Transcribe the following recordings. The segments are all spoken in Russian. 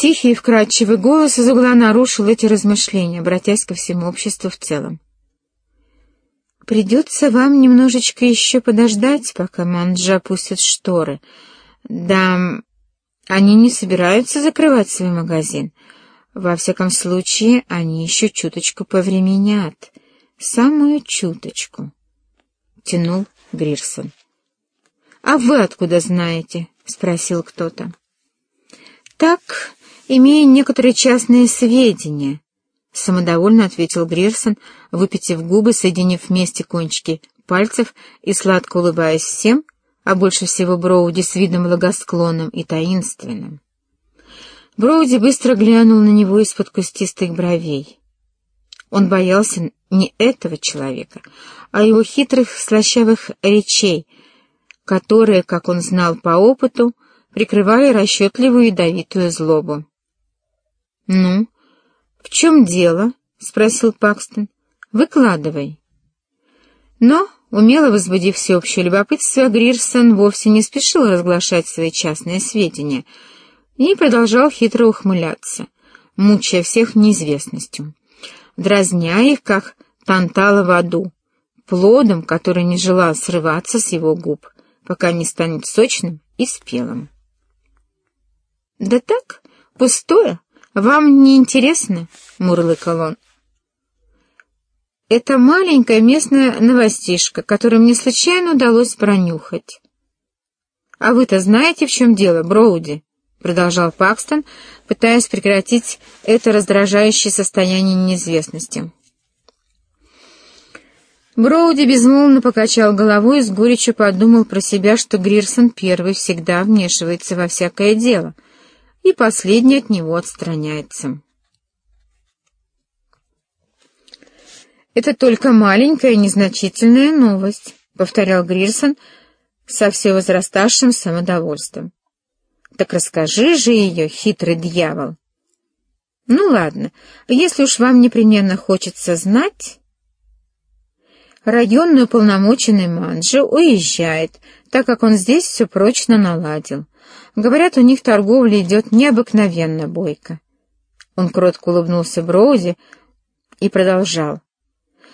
Тихий и вкрадчивый голос из угла нарушил эти размышления, обратясь ко всему обществу в целом. «Придется вам немножечко еще подождать, пока Манджа опустит шторы. Да, они не собираются закрывать свой магазин. Во всяком случае, они еще чуточку повременят. Самую чуточку», — тянул Грирсон. «А вы откуда знаете?» — спросил кто-то. «Так, имея некоторые частные сведения», — самодовольно ответил Грирсон, выпитив губы, соединив вместе кончики пальцев и сладко улыбаясь всем, а больше всего Броуди с видом благосклонным и таинственным. Броуди быстро глянул на него из-под кустистых бровей. Он боялся не этого человека, а его хитрых слащавых речей, которые, как он знал по опыту, прикрывали расчетливую ядовитую злобу. «Ну, в чем дело?» — спросил Пакстон. «Выкладывай». Но, умело возбудив всеобщее любопытство, Грирсон вовсе не спешил разглашать свои частные сведения и продолжал хитро ухмыляться, мучая всех неизвестностью, дразня их, как тантала в аду, плодом, который не желал срываться с его губ, пока не станет сочным и спелым. «Да так, пустое», «Вам не интересно?» — мурлыкал он. «Это маленькая местная новостишка, которую мне случайно удалось пронюхать». «А вы-то знаете, в чем дело, Броуди?» — продолжал Пакстон, пытаясь прекратить это раздражающее состояние неизвестности. Броуди безмолвно покачал головой и с горечью подумал про себя, что Грирсон первый всегда вмешивается во всякое дело — и последний от него отстраняется. «Это только маленькая незначительная новость», — повторял Грирсон со все возраставшим самодовольством. «Так расскажи же ее, хитрый дьявол». «Ну ладно, если уж вам непременно хочется знать...» Районный уполномоченный Манджи уезжает, так как он здесь все прочно наладил. Говорят, у них торговля идет необыкновенно бойко. Он кротко улыбнулся Броузи и продолжал.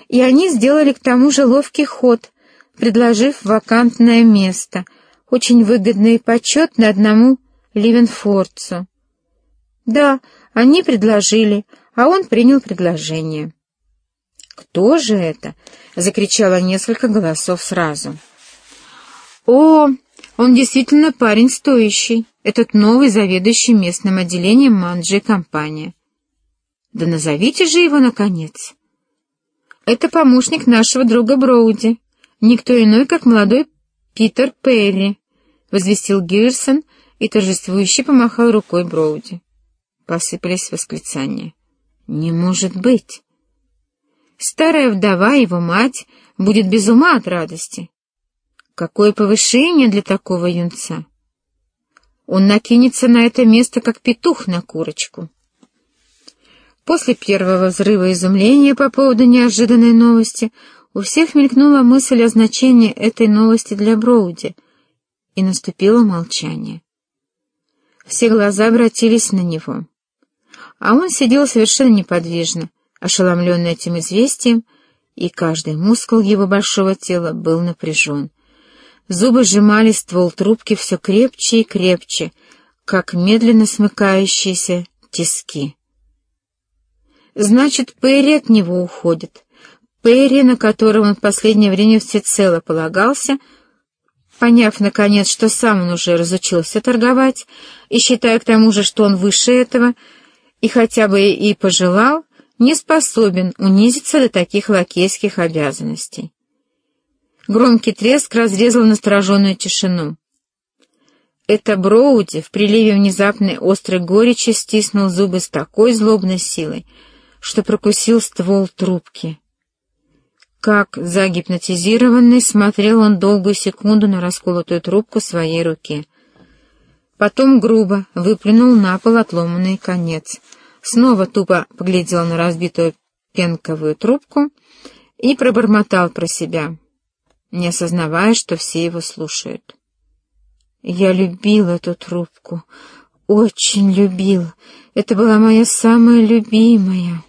И они сделали к тому же ловкий ход, предложив вакантное место, очень выгодное и почетное одному Ливенфорцу. Да, они предложили, а он принял предложение. «Кто же это?» — закричало несколько голосов сразу. «О, он действительно парень стоящий, этот новый заведующий местным отделением Манджи компания. Да назовите же его, наконец. Это помощник нашего друга Броуди, никто иной, как молодой Питер Перри, возвестил Гирсон и торжествующе помахал рукой Броуди. Посыпались восклицания. «Не может быть!» Старая вдова, его мать, будет без ума от радости. Какое повышение для такого юнца! Он накинется на это место, как петух на курочку. После первого взрыва изумления по поводу неожиданной новости у всех мелькнула мысль о значении этой новости для Броуди, и наступило молчание. Все глаза обратились на него, а он сидел совершенно неподвижно, ошеломленный этим известием, и каждый мускул его большого тела был напряжен. Зубы сжимали ствол трубки все крепче и крепче, как медленно смыкающиеся тиски. Значит, Перри от него уходит. Перри, на которого он в последнее время всецело полагался, поняв, наконец, что сам он уже разучился торговать, и считая к тому же, что он выше этого, и хотя бы и пожелал, не способен унизиться до таких лакейских обязанностей. Громкий треск разрезал настороженную тишину. Это Броуди в приливе внезапной острой горечи стиснул зубы с такой злобной силой, что прокусил ствол трубки. Как загипнотизированный смотрел он долгую секунду на расколотую трубку своей руки. Потом грубо выплюнул на пол отломанный конец. Снова тупо поглядел на разбитую пенковую трубку и пробормотал про себя — не осознавая, что все его слушают. «Я любил эту трубку. очень любил. Это была моя самая любимая».